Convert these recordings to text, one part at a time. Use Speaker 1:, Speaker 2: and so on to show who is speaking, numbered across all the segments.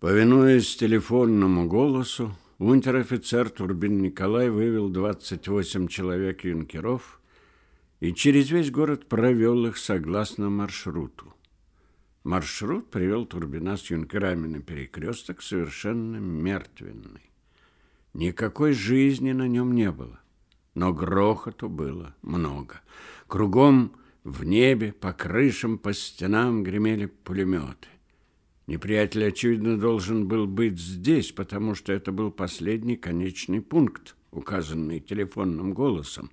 Speaker 1: Повинуясь телефонному голосу, унтер-офицер Турбин Николай вывел 28 человек юнкеров и через весь город провел их согласно маршруту. Маршрут привел Турбина с юнкерами на перекресток совершенно мертвенный. Никакой жизни на нем не было, но грохоту было много. Кругом в небе, по крышам, по стенам гремели пулеметы. Неприятель, очевидно, должен был быть здесь, потому что это был последний конечный пункт, указанный телефонным голосом.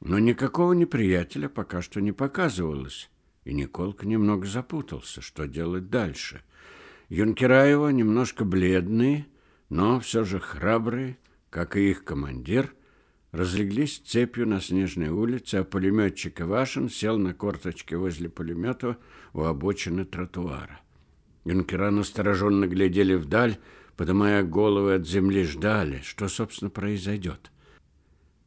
Speaker 1: Но никакого неприятеля пока что не показывалось, и Николка немного запутался, что делать дальше. Юнкера его, немножко бледные, но все же храбрые, как и их командир, разлеглись цепью на снежной улице, а пулеметчик Ивашин сел на корточки возле пулемета у обочины тротуара. Юнкера настороженно глядели вдаль, поднимая головы от земли, ждали, что, собственно, произойдет.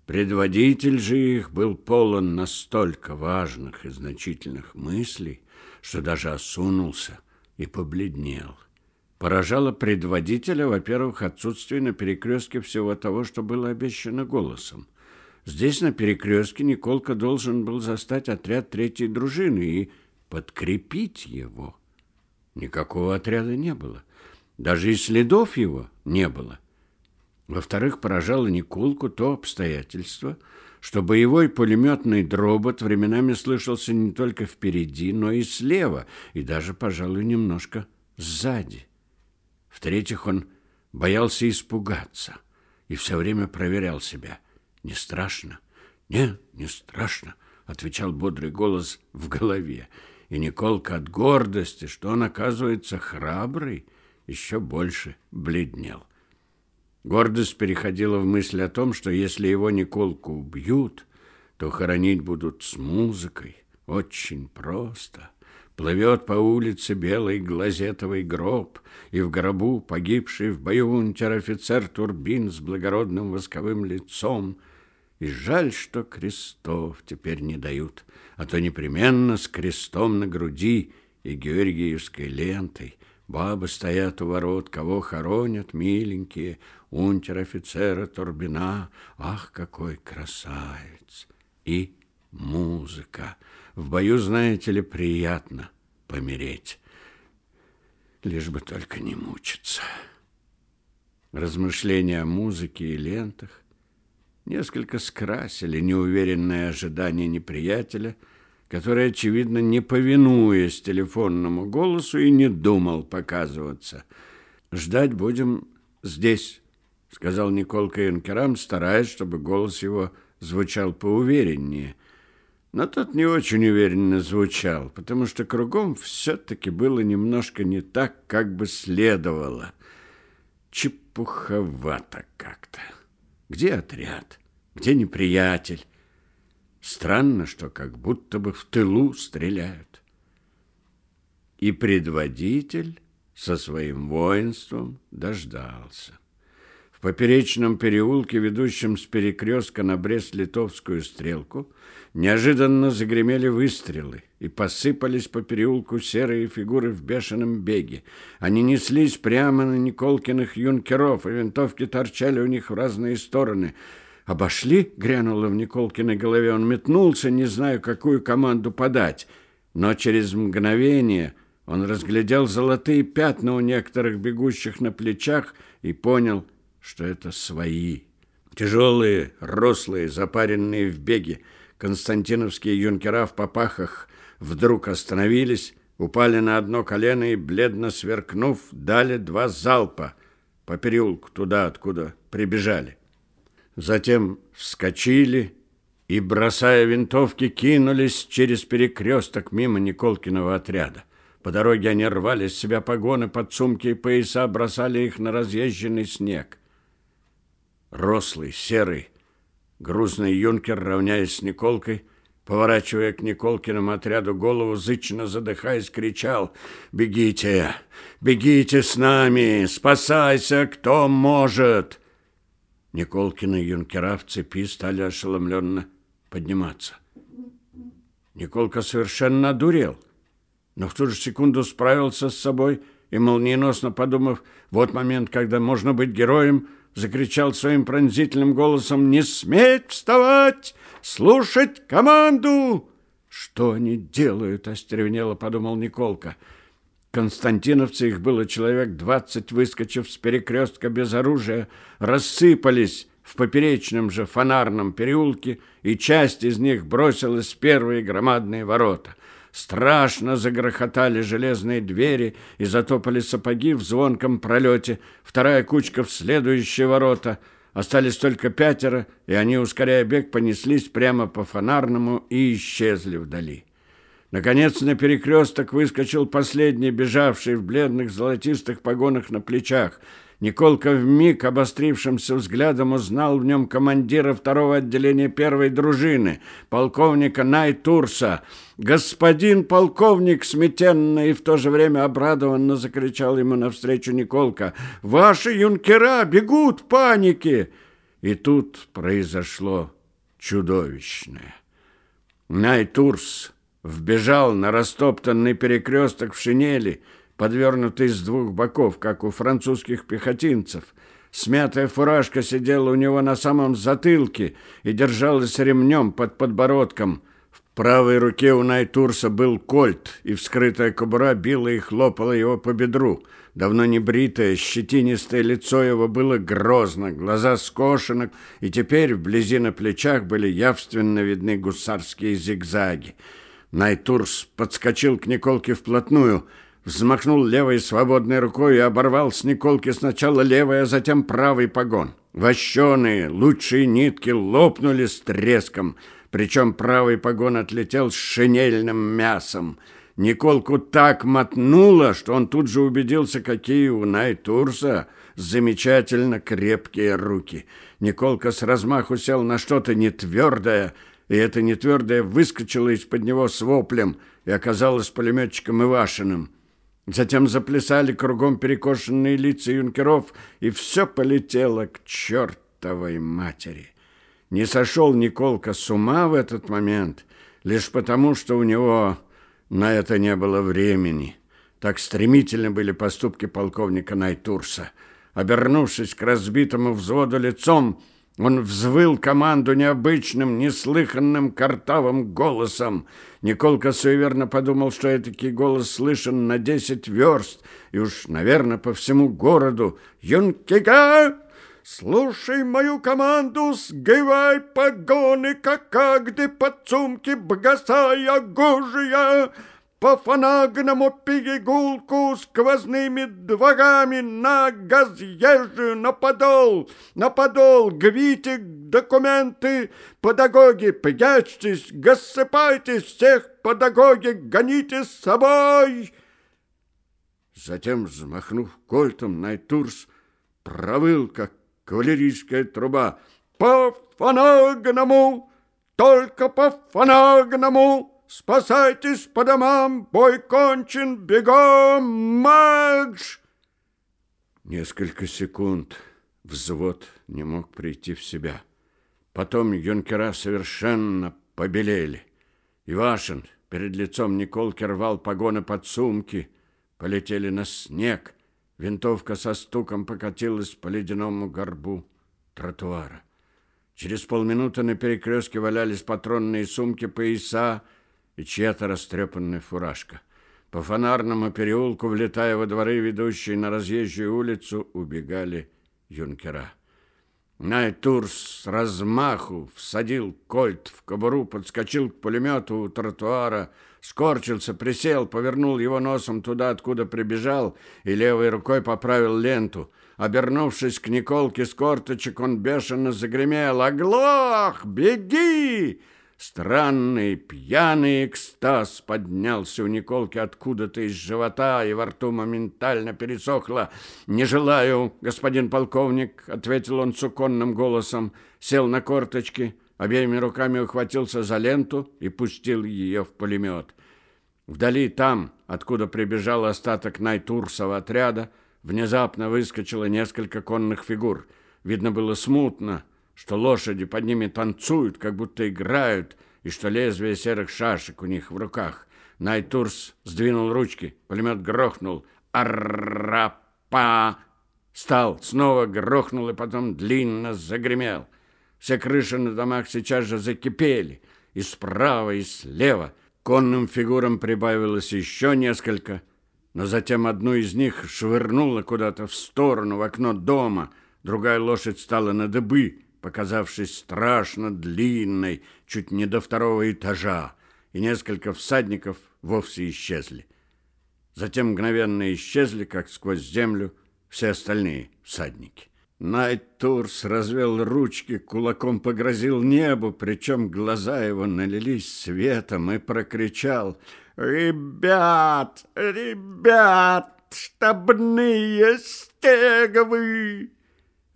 Speaker 1: Предводитель же их был полон настолько важных и значительных мыслей, что даже осунулся и побледнел. Поражало предводителя, во-первых, отсутствие на перекрестке всего того, что было обещано голосом. Здесь, на перекрестке, Николка должен был застать отряд третьей дружины и подкрепить его. Никакого отряда не было. Даже и следов его не было. Во-вторых, поражало Николку то обстоятельство, что боевой пулеметный дробот временами слышался не только впереди, но и слева, и даже, пожалуй, немножко сзади. В-третьих, он боялся испугаться и все время проверял себя. «Не страшно?» «Нет, не страшно», — отвечал бодрый голос в голове и Николка от гордости, что он, оказывается, храбрый, еще больше бледнел. Гордость переходила в мысль о том, что если его Николку убьют, то хоронить будут с музыкой. Очень просто. Плывет по улице белый глазетовый гроб, и в гробу погибший в бою унтер-офицер Турбин с благородным восковым лицом — и жаль, что крестов теперь не дают, а то непременно с крестом на груди и георгиевской лентой. Бабы стоят у ворот, кого хоронят, миленькие, унтер-офицера Турбина. Ах, какой красавец! И музыка. В бою, знаете ли, приятно помереть. Лишь бы только не мучиться. Размышления о музыке и лентах несколько скрасили неуверенное ожидание неприятеля, который, очевидно, не повинуясь телефонному голосу и не думал показываться. «Ждать будем здесь», — сказал Николка Янкерам, стараясь, чтобы голос его звучал поувереннее. Но тот не очень уверенно звучал, потому что кругом все-таки было немножко не так, как бы следовало. Чепуховато как-то. Где отряд? Где неприятель? Странно, что как будто бы в тылу стреляют. И предводитель со своим воинством дождался. В поперечном переулке, ведущем с перекрестка на Брест-Литовскую стрелку, неожиданно загремели выстрелы и посыпались по переулку серые фигуры в бешеном беге. Они неслись прямо на Николкиных юнкеров, и винтовки торчали у них в разные стороны. «Обошли?» — грянуло в Николкиной голове. Он метнулся, не знаю, какую команду подать. Но через мгновение он разглядел золотые пятна у некоторых бегущих на плечах и понял — что это свои. Тяжелые, рослые, запаренные в беге, константиновские юнкера в попахах вдруг остановились, упали на одно колено и, бледно сверкнув, дали два залпа по переулку туда, откуда прибежали. Затем вскочили и, бросая винтовки, кинулись через перекресток мимо Николкиного отряда. По дороге они рвали с себя погоны, подсумки и пояса, бросали их на разъезженный снег. Рослый, серый, грузный юнкер, равняясь с Николкой, поворачивая к Николкиному отряду голову, зычно задыхаясь, кричал «Бегите! Бегите с нами! Спасайся, кто может!» Николкины юнкера в цепи стали ошеломленно подниматься. Николка совершенно одурел, но в ту же секунду справился с собой и, молниеносно подумав, вот момент, когда можно быть героем, закричал своим пронзительным голосом «Не сметь вставать! Слушать команду!» «Что они делают?» – остервенело подумал Николка. Константиновцы, их было человек двадцать, выскочив с перекрестка без оружия, рассыпались в поперечном же фонарном переулке, и часть из них бросилась в первые громадные ворота. Страшно загрохотали железные двери и затопали сапоги в звонком пролете. Вторая кучка в следующие ворота. Остались только пятеро, и они, ускоряя бег, понеслись прямо по фонарному и исчезли вдали. Наконец на перекресток выскочил последний, бежавший в бледных золотистых погонах на плечах. Николка вмиг обострившимся взглядом узнал в нем командира второго отделения первой дружины, полковника Найтурса. «Господин полковник!» сметенно и в то же время обрадованно закричал ему навстречу Николка. «Ваши юнкера бегут в панике!» И тут произошло чудовищное. Найтурс вбежал на растоптанный перекресток в шинели, подвернутый с двух боков, как у французских пехотинцев. Смятая фуражка сидела у него на самом затылке и держалась ремнем под подбородком. В правой руке у Найтурса был кольт, и вскрытая кобура била и хлопала его по бедру. Давно не бритое, щетинистое лицо его было грозно, глаза скошены, и теперь вблизи на плечах были явственно видны гусарские зигзаги. Найтурс подскочил к Николке вплотную, взмахнул левой свободной рукой и оборвал с Николки сначала левый, а затем правый погон. Вощеные, лучшие нитки лопнули с треском, причем правый погон отлетел с шинельным мясом. Николку так мотнуло, что он тут же убедился, какие у Найтурса замечательно крепкие руки. Николка с размаху сел на что-то нетвердое, и это нетвердое выскочило из-под него с воплем и оказалось пулеметчиком Ивашиным. Затем заплясали кругом перекошенные лица юнкеров, и все полетело к чертовой матери. Не сошел Николка с ума в этот момент, лишь потому, что у него на это не было времени. Так стремительно были поступки полковника Найтурса. Обернувшись к разбитому взводу лицом, он взвыл команду необычным, неслыханным картавым голосом. Николка суеверно подумал, что этакий голос слышен на десять верст, и уж, наверное, по всему городу. «Юнкига, слушай мою команду, сгивай погоны, как агды под сумки, богасая гужия!» По фанагному перегулку сквозными двогами на газъезжу, на подол, на подол, гвите документы, педагоги, прячьтесь, госыпайтесь всех, педагоги, гоните с собой!» Затем, взмахнув кольтом, Найтурс провыл, как кавалерийская труба. «По фанагному! Только по фанагному!» Спасайтесь по домам! Бой кончен! Бегом! Марш!» Несколько секунд взвод не мог прийти в себя. Потом юнкера совершенно побелели. Ивашин перед лицом Николки рвал погоны под сумки. Полетели на снег. Винтовка со стуком покатилась по ледяному горбу тротуара. Через полминуты на перекрестке валялись патронные сумки, пояса, и чья-то растрепанная фуражка. По фонарному переулку, влетая во дворы, ведущие на разъезжую улицу, убегали юнкера. Найтурс с размаху всадил кольт в кобуру, подскочил к пулемету у тротуара, скорчился, присел, повернул его носом туда, откуда прибежал, и левой рукой поправил ленту. Обернувшись к Николке с корточек, он бешено загремел «Оглох! Беги!» Странный пьяный экстаз поднялся у Николки откуда-то из живота, и во рту моментально пересохло. «Не желаю, господин полковник», — ответил он суконным голосом, сел на корточки, обеими руками ухватился за ленту и пустил ее в пулемет. Вдали там, откуда прибежал остаток Найтурсова отряда, внезапно выскочило несколько конных фигур. Видно было смутно — что лошади под ними танцуют, как будто играют, и что лезвие серых шашек у них в руках. Найтурс сдвинул ручки, пулемет грохнул, Арапа! Стал, снова грохнул и потом длинно загремел. Все крыши на домах сейчас же закипели. И справа, и слева. Конным фигурам прибавилось еще несколько. Но затем одну из них швырнуло куда-то в сторону, в окно дома. Другая лошадь стала на дыбы, показавшись страшно длинной, чуть не до второго этажа. И несколько всадников вовсе исчезли. Затем мгновенно исчезли, как сквозь землю, все остальные всадники. Найтурс развел ручки, кулаком погрозил небу, причем глаза его налились светом и прокричал «Ребят! Ребят! Штабные стеговы!»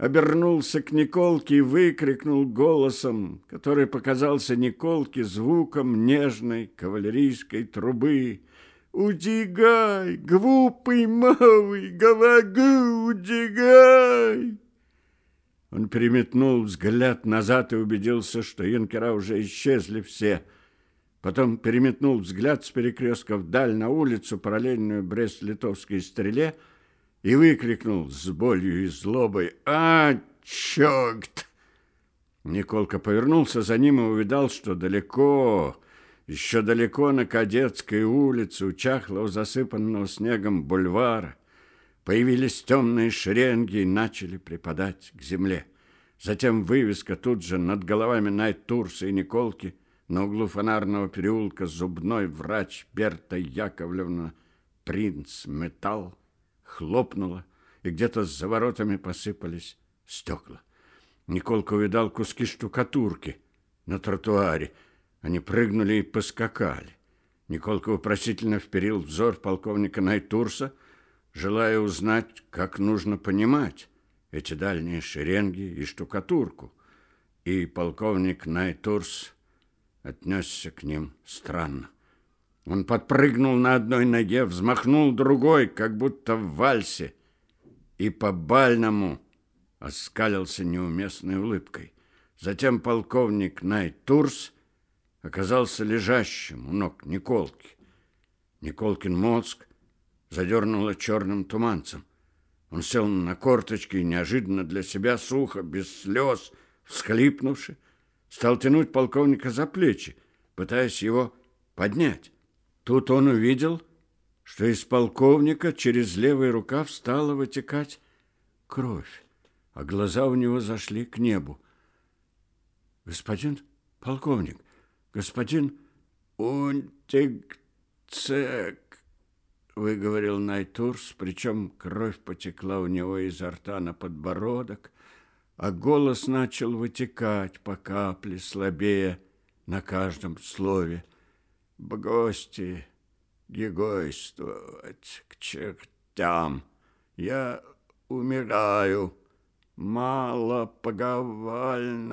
Speaker 1: Обернулся к Николке и выкрикнул голосом, который показался Николке звуком нежной кавалерийской трубы Удигай, глупый малый, говорю, удигай!» Он переметнул взгляд назад и убедился, что юнкера уже исчезли все. Потом переметнул взгляд с перекрестка вдаль на улицу, параллельную Брест-Литовской стреле, и выкрикнул с болью и злобой «А, черт!» Николка повернулся за ним и увидал, что далеко, еще далеко на Кадетской улице, у чахлого засыпанного снегом бульвара, появились темные шеренги и начали припадать к земле. Затем вывеска тут же над головами Найтурса и Николки на углу фонарного переулка зубной врач Берта Яковлевна принц металл хлопнула, и где-то за воротами посыпались стекла. Николка увидал куски штукатурки на тротуаре, они прыгнули и поскакали. Николка вопросительно вперил взор полковника Найтурса, желая узнать, как нужно понимать эти дальние шеренги и штукатурку. И полковник Найтурс отнесся к ним странно. Он подпрыгнул на одной ноге, взмахнул другой, как будто в вальсе, и по-бальному оскалился неуместной улыбкой. Затем полковник Найтурс оказался лежащим у ног Николки. Николкин мозг задернуло черным туманцем. Он сел на корточки и неожиданно для себя сухо, без слез, всхлипнувши, стал тянуть полковника за плечи, пытаясь его поднять. Тут он увидел, что из полковника через левый рукав стала вытекать кровь, а глаза у него зашли к небу. «Господин полковник, господин Унтигцек, выговорил Найтурс, причем кровь потекла у него изо рта на подбородок, а голос начал вытекать по капле, слабее на каждом слове. «Гости, гегойствовать к чертям! Я умираю, мало поговальная!»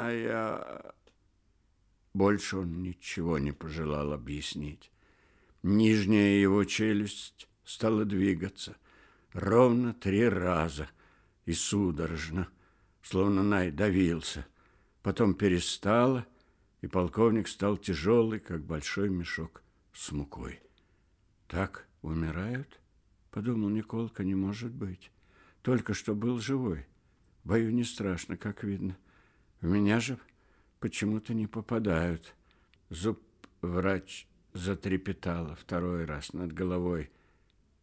Speaker 1: Больше он ничего не пожелал объяснить. Нижняя его челюсть стала двигаться ровно три раза и судорожно, словно Най давился. Потом перестала, и полковник стал тяжелый, как большой мешок с мукой. «Так умирают?» — подумал Николка, не может быть. Только что был живой. Бою не страшно, как видно. В меня же почему-то не попадают. Зуб врач затрепетала второй раз над головой,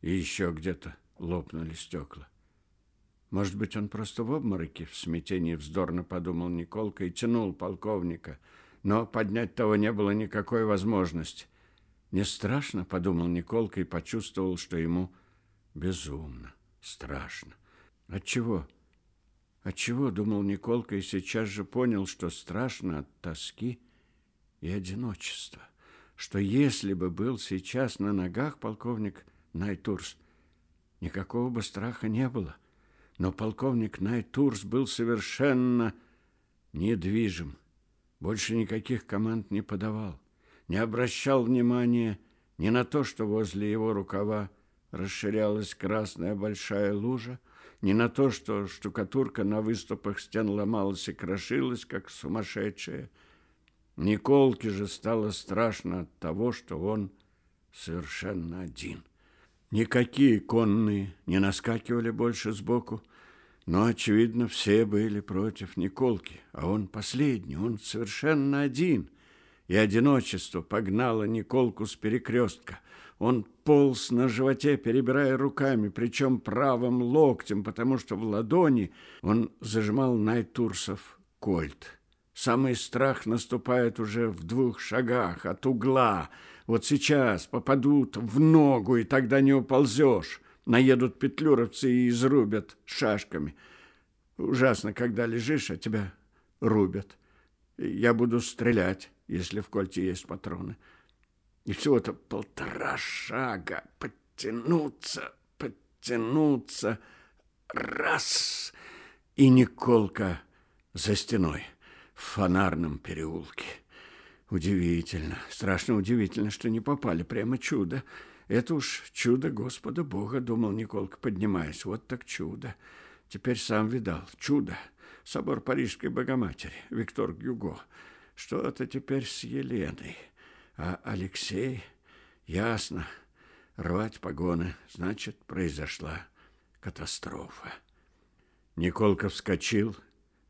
Speaker 1: и еще где-то лопнули стекла. Может быть, он просто в обмороке, в смятении вздорно подумал Николка и тянул полковника, но поднять того не было никакой возможности. Не страшно, подумал Николка и почувствовал, что ему безумно страшно. От чего? Отчего, думал Николка, и сейчас же понял, что страшно от тоски и одиночества. Что если бы был сейчас на ногах полковник Найтурс, никакого бы страха не было. Но полковник Найтурс был совершенно недвижим, больше никаких команд не подавал, не обращал внимания ни на то, что возле его рукава расширялась красная большая лужа, не на то, что штукатурка на выступах стен ломалась и крошилась, как сумасшедшая. Николке же стало страшно от того, что он совершенно один. Никакие конные не наскакивали больше сбоку, но, очевидно, все были против Николки, а он последний, он совершенно один. И одиночество погнало Николку с перекрестка. Он полз на животе, перебирая руками, причем правым локтем, потому что в ладони он зажимал Найтурсов кольт. Самый страх наступает уже в двух шагах от угла. Вот сейчас попадут в ногу, и тогда не уползешь. Наедут петлюровцы и изрубят шашками. Ужасно, когда лежишь, а тебя рубят. Я буду стрелять, если в кольте есть патроны. И всего-то полтора шага. Подтянуться, подтянуться. Раз. И Николка за стеной в фонарном переулке. Удивительно, страшно удивительно, что не попали. Прямо чудо. Это уж чудо Господа Бога, думал Николка, поднимаясь. Вот так чудо. Теперь сам видал. Чудо. Собор Парижской Богоматери. Виктор Гюго. Что-то теперь с Еленой. А Алексей... Ясно. Рвать погоны. Значит, произошла катастрофа. Николка вскочил,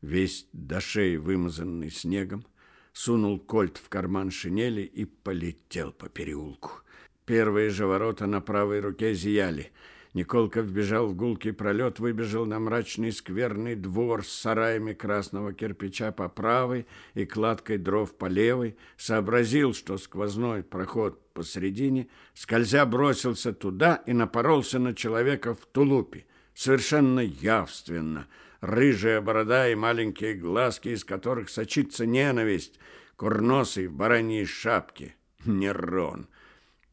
Speaker 1: весь до шеи вымазанный снегом, сунул кольт в карман шинели и полетел по переулку. Первые же ворота на правой руке зияли. Николка вбежал в гулкий пролет, выбежал на мрачный скверный двор с сараями красного кирпича по правой и кладкой дров по левой, сообразил, что сквозной проход посредине, скользя бросился туда и напоролся на человека в тулупе, совершенно явственно – рыжая борода и маленькие глазки, из которых сочится ненависть, курносый в бараньей шапке. Нерон.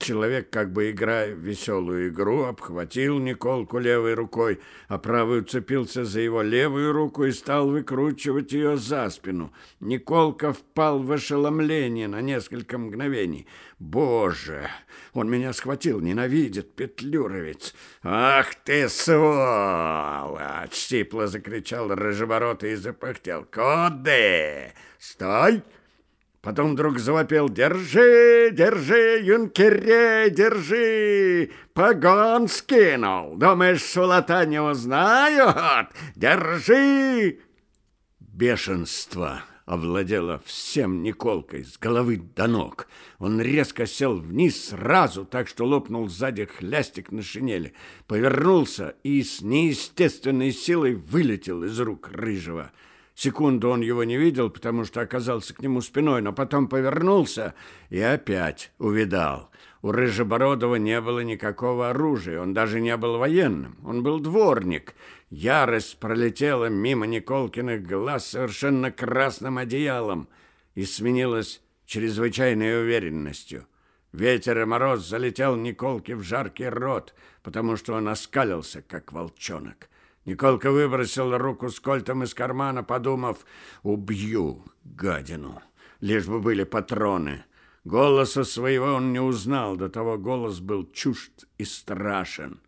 Speaker 1: Человек, как бы играя в веселую игру, обхватил Николку левой рукой, а правый уцепился за его левую руку и стал выкручивать ее за спину. Николка впал в ошеломление на несколько мгновений. «Боже! Он меня схватил, ненавидит, петлюровец! Ах ты, сволочь!» — сипло закричал рыжебородый и запыхтел. «Куды? Стой!» Потом вдруг завопил «Держи, держи, юнкерей, держи! Погон скинул! Думаешь, сволота не узнают? Держи!» Бешенство овладело всем Николкой с головы до ног. Он резко сел вниз сразу, так что лопнул сзади хлястик на шинели, повернулся и с неестественной силой вылетел из рук рыжего. Секунду он его не видел, потому что оказался к нему спиной, но потом повернулся и опять увидал. У Рыжебородова не было никакого оружия, он даже не был военным, он был дворник. Ярость пролетела мимо Николкиных глаз совершенно красным одеялом и сменилась чрезвычайной уверенностью. Ветер и мороз залетел Николке в жаркий рот, потому что он оскалился, как волчонок. Николка выбросил руку с кольтом из кармана, подумав, «Убью гадину, лишь бы были патроны». Голоса своего он не узнал, до того голос был чужд и страшен.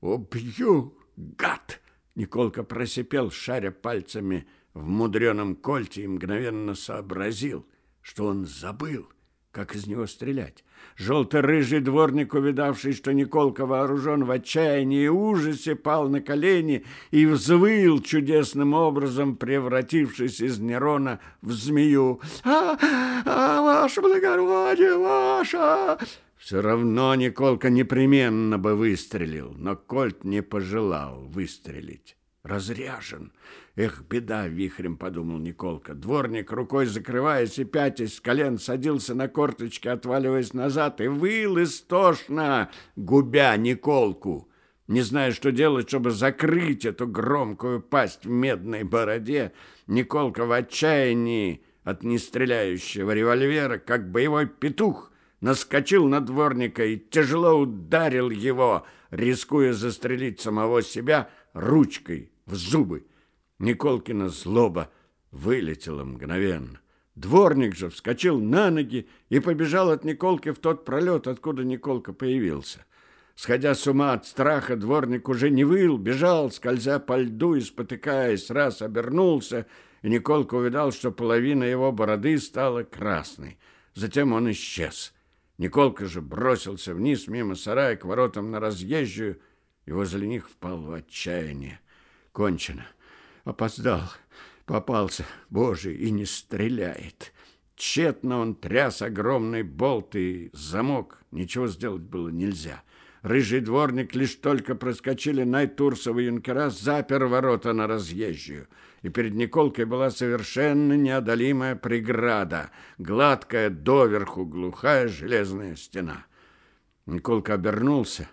Speaker 1: «Убью, гад!» Николка просипел, шаря пальцами в мудреном кольте и мгновенно сообразил, что он забыл — как из него стрелять? Желто-рыжий дворник, увидавший, что Николка вооружен в отчаянии и ужасе, пал на колени и взвыл чудесным образом, превратившись из Нерона в змею. «А, а ваше благородие, ваше!» Все равно Николка непременно бы выстрелил, но Кольт не пожелал выстрелить. Разряжен. Эх, беда, вихрем подумал Николка. Дворник, рукой закрываясь и пятясь с колен, садился на корточки, отваливаясь назад, и выл истошно, губя Николку. Не зная, что делать, чтобы закрыть эту громкую пасть в медной бороде, Николка в отчаянии от нестреляющего револьвера, как боевой петух, наскочил на дворника и тяжело ударил его, рискуя застрелить самого себя ручкой в зубы. Николкина злоба вылетела мгновенно. Дворник же вскочил на ноги и побежал от Николки в тот пролет, откуда Николка появился. Сходя с ума от страха, дворник уже не выл, бежал, скользя по льду и спотыкаясь, раз обернулся, и Николка увидал, что половина его бороды стала красной. Затем он исчез. Николка же бросился вниз мимо сарая к воротам на разъезжую и возле них впал в отчаяние. Кончено. Опоздал. Попался. Боже, и не стреляет. Тщетно он тряс огромный болт и замок. Ничего сделать было нельзя. Рыжий дворник лишь только проскочили Найтурсова юнкера, запер ворота на разъезжую. И перед Николкой была совершенно неодолимая преграда, гладкая доверху глухая железная стена. Николка обернулся,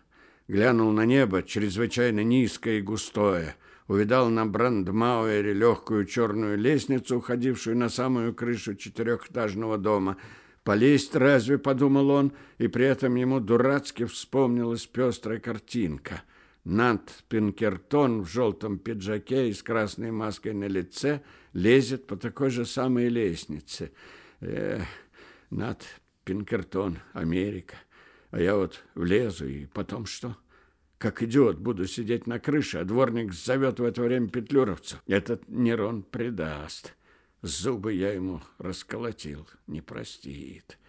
Speaker 1: глянул на небо, чрезвычайно низкое и густое, увидал на Брандмауэре легкую черную лестницу, уходившую на самую крышу четырехэтажного дома. Полезть разве, подумал он, и при этом ему дурацки вспомнилась пестрая картинка. Нат Пинкертон в желтом пиджаке и с красной маской на лице лезет по такой же самой лестнице. Эх, Нат Пинкертон, Америка. А я вот влезу, и потом что? — как идиот буду сидеть на крыше, а дворник зовет в это время петлюровцу. Этот Нерон предаст. Зубы я ему расколотил, не простит.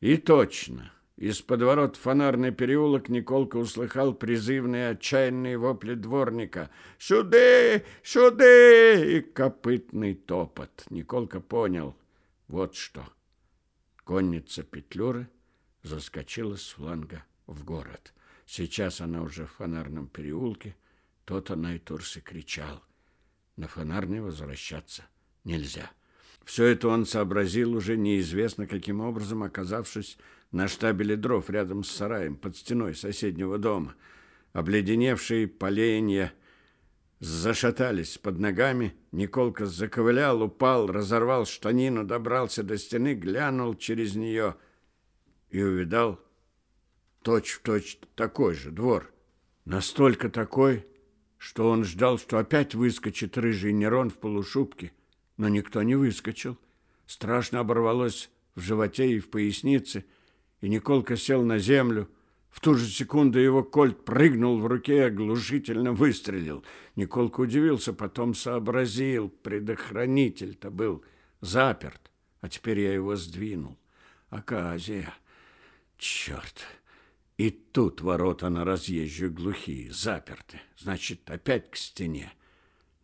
Speaker 1: И точно, из подворот фонарный переулок Николка услыхал призывные отчаянные вопли дворника. «Сюды! Сюды!» и копытный топот. Николка понял, вот что. Конница Петлюры заскочила с фланга в город. Сейчас она уже в фонарном переулке. То-то Найтурс и кричал. На фонарный возвращаться нельзя. Все это он сообразил уже неизвестно каким образом, оказавшись на штабеле дров рядом с сараем под стеной соседнего дома. Обледеневшие поленья зашатались под ногами. Николка заковылял, упал, разорвал штанину, добрался до стены, глянул через нее и увидал точь-в-точь точь такой же двор. Настолько такой, что он ждал, что опять выскочит рыжий Нерон в полушубке, но никто не выскочил. Страшно оборвалось в животе и в пояснице, и Николка сел на землю. В ту же секунду его кольт прыгнул в руке и оглушительно выстрелил. Николка удивился, потом сообразил, предохранитель-то был заперт, а теперь я его сдвинул. Оказия. Черт! И тут ворота на разъезжую глухие, заперты. Значит, опять к стене.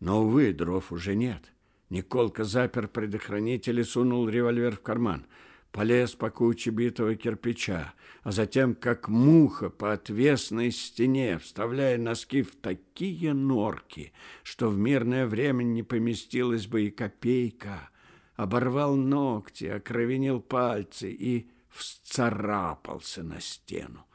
Speaker 1: Но, увы, дров уже нет. Николка запер предохранитель и сунул револьвер в карман. Полез по куче битого кирпича, а затем, как муха по отвесной стене, вставляя носки в такие норки, что в мирное время не поместилась бы и копейка, оборвал ногти, окровенил пальцы и всцарапался на стену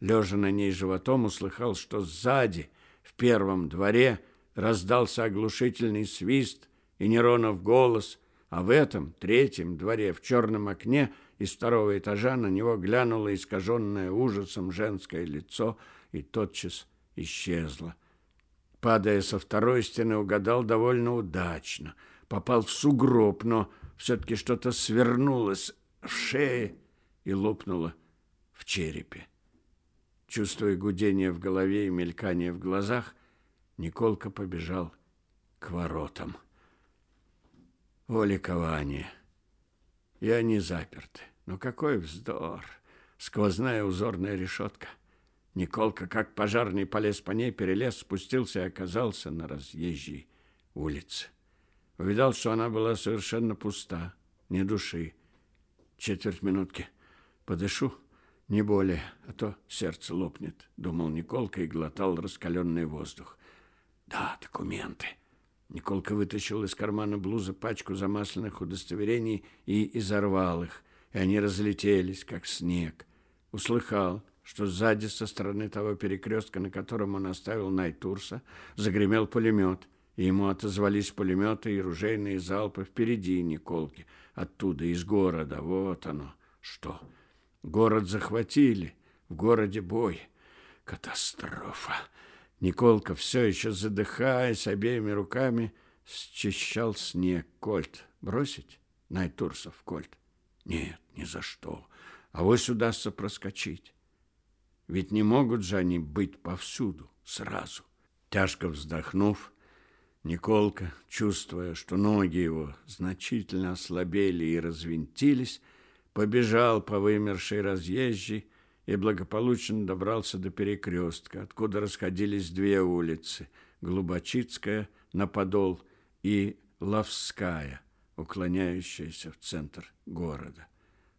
Speaker 1: лежа на ней животом, услыхал, что сзади, в первом дворе, раздался оглушительный свист и Неронов голос, а в этом, третьем дворе, в черном окне из второго этажа на него глянуло искаженное ужасом женское лицо и тотчас исчезло. Падая со второй стены, угадал довольно удачно. Попал в сугроб, но все-таки что-то свернулось в шее и лопнуло в черепе. Чувствуя гудение в голове и мелькание в глазах, Николка побежал к воротам. О, ликование! И они заперты. Но какой вздор! Сквозная узорная решетка. Николка, как пожарный, полез по ней, перелез, спустился и оказался на разъезжей улице. Увидал, что она была совершенно пуста, ни души. Четверть минутки. Подышу. Не более, а то сердце лопнет, думал Николка и глотал раскаленный воздух. Да, документы. Николка вытащил из кармана блузы пачку замасленных удостоверений и изорвал их, и они разлетелись, как снег. Услыхал, что сзади, со стороны того перекрестка, на котором он оставил Найтурса, загремел пулемет, и ему отозвались пулеметы и ружейные залпы впереди Николки, оттуда, из города. Вот оно, что... Город захватили, в городе бой. Катастрофа. Николка, все еще задыхаясь обеими руками, счищал снег. Кольт бросить? Найтурсов кольт? Нет, ни за что. А вось удастся проскочить. Ведь не могут же они быть повсюду сразу. Тяжко вздохнув, Николка, чувствуя, что ноги его значительно ослабели и развинтились, побежал по вымершей разъезжей и благополучно добрался до перекрестка, откуда расходились две улицы – Глубочицкая на Подол и Лавская, уклоняющаяся в центр города.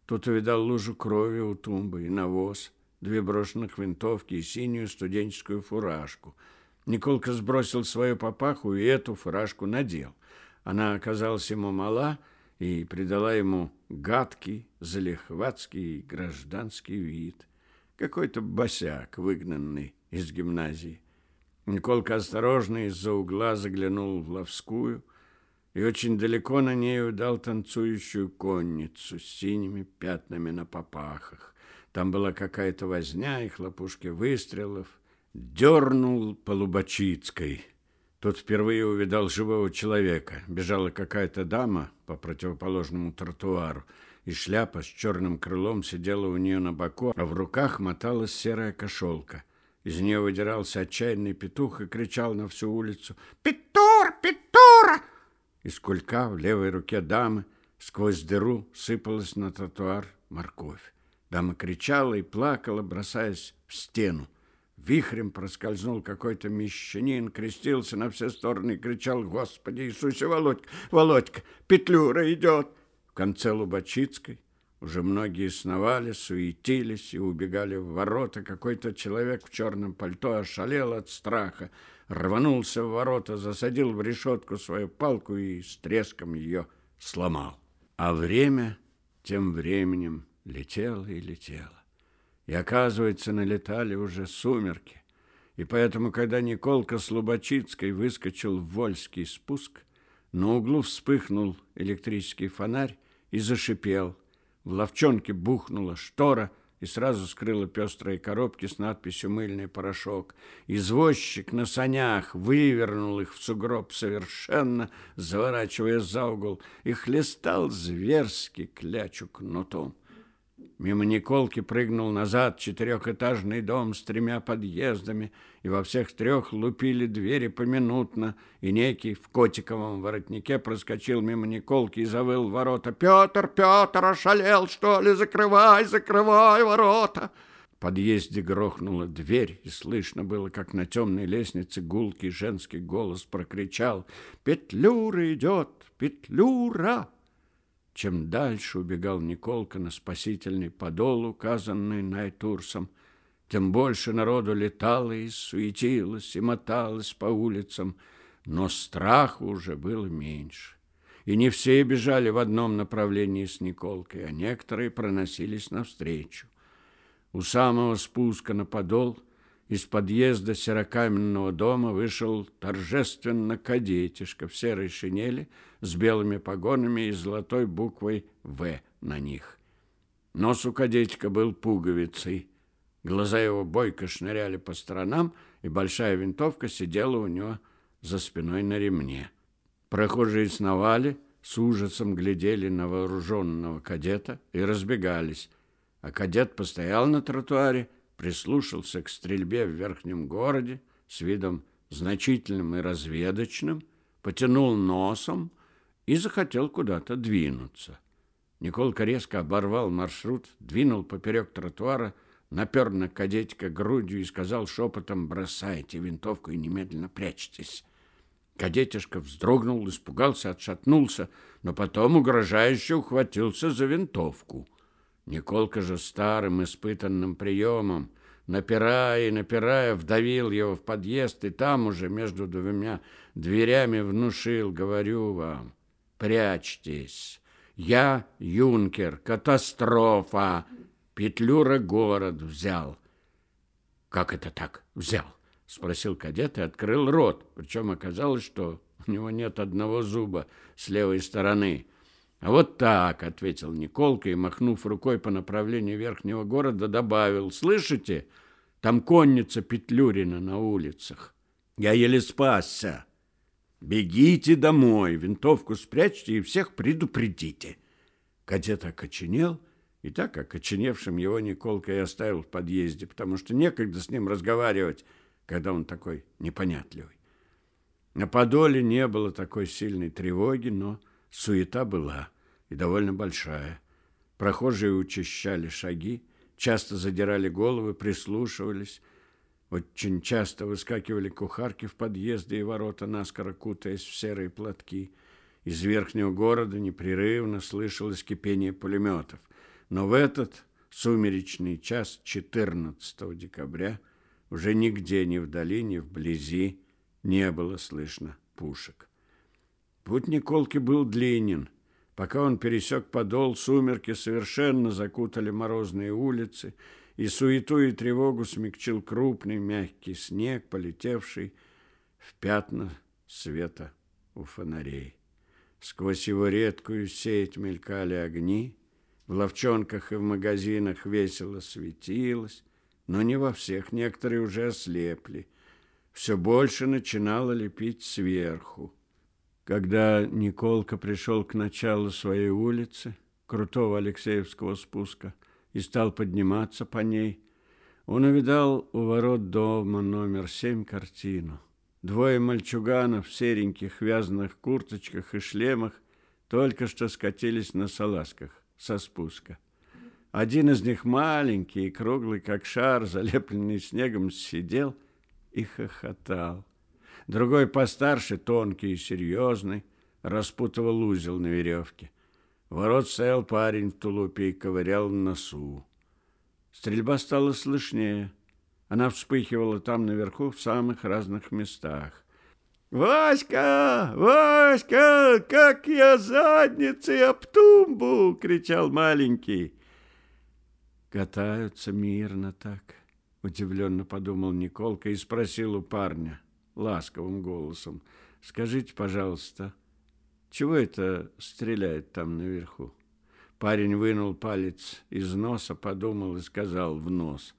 Speaker 1: Тут увидал лужу крови у тумбы и навоз, две брошенных винтовки и синюю студенческую фуражку. Николка сбросил свою папаху и эту фуражку надел. Она оказалась ему мала и придала ему гадкий, залихватский гражданский вид. Какой-то босяк, выгнанный из гимназии. Николка осторожно из-за угла заглянул в Ловскую и очень далеко на ней удал танцующую конницу с синими пятнами на попахах. Там была какая-то возня и хлопушки выстрелов. Дернул по Тут впервые увидал живого человека. Бежала какая-то дама по противоположному тротуару, и шляпа с черным крылом сидела у нее на боку, а в руках моталась серая кошелка. Из нее выдирался отчаянный петух и кричал на всю улицу «Петур! Петура!» Из кулька в левой руке дамы сквозь дыру сыпалась на тротуар морковь. Дама кричала и плакала, бросаясь в стену. Вихрем проскользнул какой-то мещанин, крестился на все стороны и кричал «Господи Иисусе, Володька, Володька, Петлюра идет!» В конце Лубачицкой уже многие сновали, суетились и убегали в ворота. Какой-то человек в черном пальто ошалел от страха, рванулся в ворота, засадил в решетку свою палку и с треском ее сломал. А время тем временем летело и летело. И, оказывается, налетали уже сумерки. И поэтому, когда Николка с Лубачицкой выскочил в Вольский спуск, на углу вспыхнул электрический фонарь и зашипел. В ловчонке бухнула штора и сразу скрыла пестрые коробки с надписью «Мыльный порошок». Извозчик на санях вывернул их в сугроб совершенно, заворачивая за угол, и хлестал зверски клячу кнутом. Мимо Николки прыгнул назад четырехэтажный дом с тремя подъездами, и во всех трех лупили двери поминутно, и некий в котиковом воротнике проскочил мимо Николки и завыл ворота. «Петр, Петр, ошалел, что ли? Закрывай, закрывай ворота!» В подъезде грохнула дверь, и слышно было, как на темной лестнице гулкий женский голос прокричал «Петлюра идет! Петлюра!» Чем дальше убегал Николка на спасительный подол, указанный Найтурсом, тем больше народу летало и суетилось, и моталось по улицам, но страха уже было меньше. И не все бежали в одном направлении с Николкой, а некоторые проносились навстречу. У самого спуска на подол – из подъезда серокаменного дома вышел торжественно кадетишка в серой шинели с белыми погонами и золотой буквой «В» на них. Нос у кадетика был пуговицей. Глаза его бойко шныряли по сторонам, и большая винтовка сидела у него за спиной на ремне. Прохожие сновали, с ужасом глядели на вооруженного кадета и разбегались, а кадет постоял на тротуаре, прислушался к стрельбе в верхнем городе с видом значительным и разведочным, потянул носом и захотел куда-то двинуться. Николка резко оборвал маршрут, двинул поперек тротуара, напер на кадетика грудью и сказал шепотом «Бросайте винтовку и немедленно прячьтесь». Кадетишка вздрогнул, испугался, отшатнулся, но потом угрожающе ухватился за винтовку. Николка же старым испытанным приемом, напирая и напирая, вдавил его в подъезд, и там уже между двумя дверями внушил, говорю вам, прячьтесь. Я юнкер, катастрофа. Петлюра город взял. Как это так взял? Спросил кадет и открыл рот. Причем оказалось, что у него нет одного зуба с левой стороны. Вот так, ответил Николка и, махнув рукой по направлению верхнего города, добавил. Слышите? Там конница Петлюрина на улицах. Я еле спасся. Бегите домой, винтовку спрячьте и всех предупредите. Кадет окоченел, и так окоченевшим его Николка и оставил в подъезде, потому что некогда с ним разговаривать, когда он такой непонятливый. На Подоле не было такой сильной тревоги, но суета была и довольно большая. Прохожие учащали шаги, часто задирали головы, прислушивались. Очень часто выскакивали кухарки в подъезды и ворота, наскоро кутаясь в серые платки. Из верхнего города непрерывно слышалось кипение пулеметов. Но в этот сумеречный час 14 декабря уже нигде, ни вдали, ни вблизи не было слышно пушек. Путь Николки был длинен. Пока он пересек подол, сумерки совершенно закутали морозные улицы, и суету и тревогу смягчил крупный мягкий снег, полетевший в пятна света у фонарей. Сквозь его редкую сеть мелькали огни, в ловчонках и в магазинах весело светилось, но не во всех, некоторые уже ослепли. Все больше начинало лепить сверху. Когда Николка пришел к началу своей улицы, крутого Алексеевского спуска, и стал подниматься по ней, он увидал у ворот дома номер семь картину. Двое мальчуганов в сереньких вязаных курточках и шлемах только что скатились на салазках со спуска. Один из них маленький и круглый, как шар, залепленный снегом, сидел и хохотал. Другой постарше, тонкий и серьезный, распутывал узел на веревке. ворот стоял парень в тулупе и ковырял носу. Стрельба стала слышнее. Она вспыхивала там наверху в самых разных местах. «Васька! Васька! Как я задницей об тумбу!» — кричал маленький. «Катаются мирно так», — удивленно подумал Николка и спросил у парня ласковым голосом. «Скажите, пожалуйста, чего это стреляет там наверху?» Парень вынул палец из носа, подумал и сказал в нос.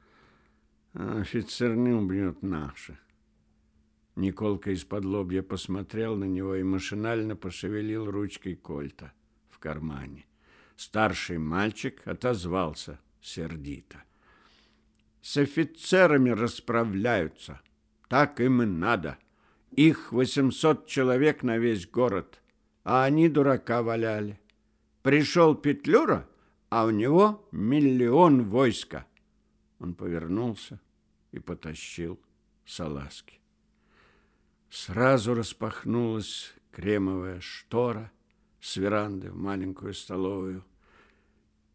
Speaker 1: «Офицер не убьет наши». Николка из-под лобья посмотрел на него и машинально пошевелил ручкой кольта в кармане. Старший мальчик отозвался сердито. «С офицерами расправляются». Так им и надо. Их восемьсот человек на весь город, а они дурака валяли. Пришел Петлюра, а у него миллион войска. Он повернулся и потащил салазки. Сразу распахнулась кремовая штора с веранды в маленькую столовую.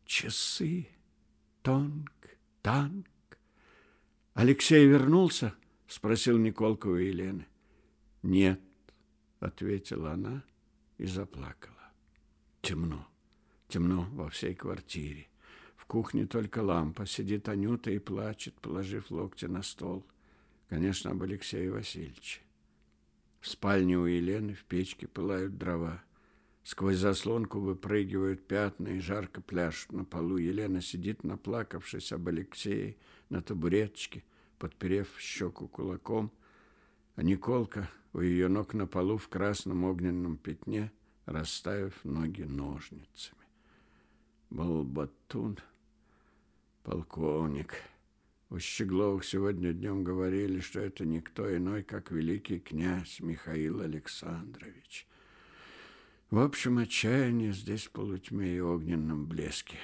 Speaker 1: Часы, тонк, танк. Алексей вернулся, — спросил Николка у Елены. «Нет», — ответила она и заплакала. Темно, темно во всей квартире. В кухне только лампа. Сидит Анюта и плачет, положив локти на стол. Конечно, об Алексее Васильевиче. В спальне у Елены в печке пылают дрова. Сквозь заслонку выпрыгивают пятна и жарко пляшут на полу. Елена сидит, наплакавшись об Алексее, на табуреточке — подперев щеку кулаком, а Николка у ее ног на полу в красном огненном пятне, расставив ноги ножницами. Балбатун, полковник. У Щегловых сегодня днем говорили, что это никто иной, как великий князь Михаил Александрович. В общем, отчаяние здесь полутьме и огненном блеске.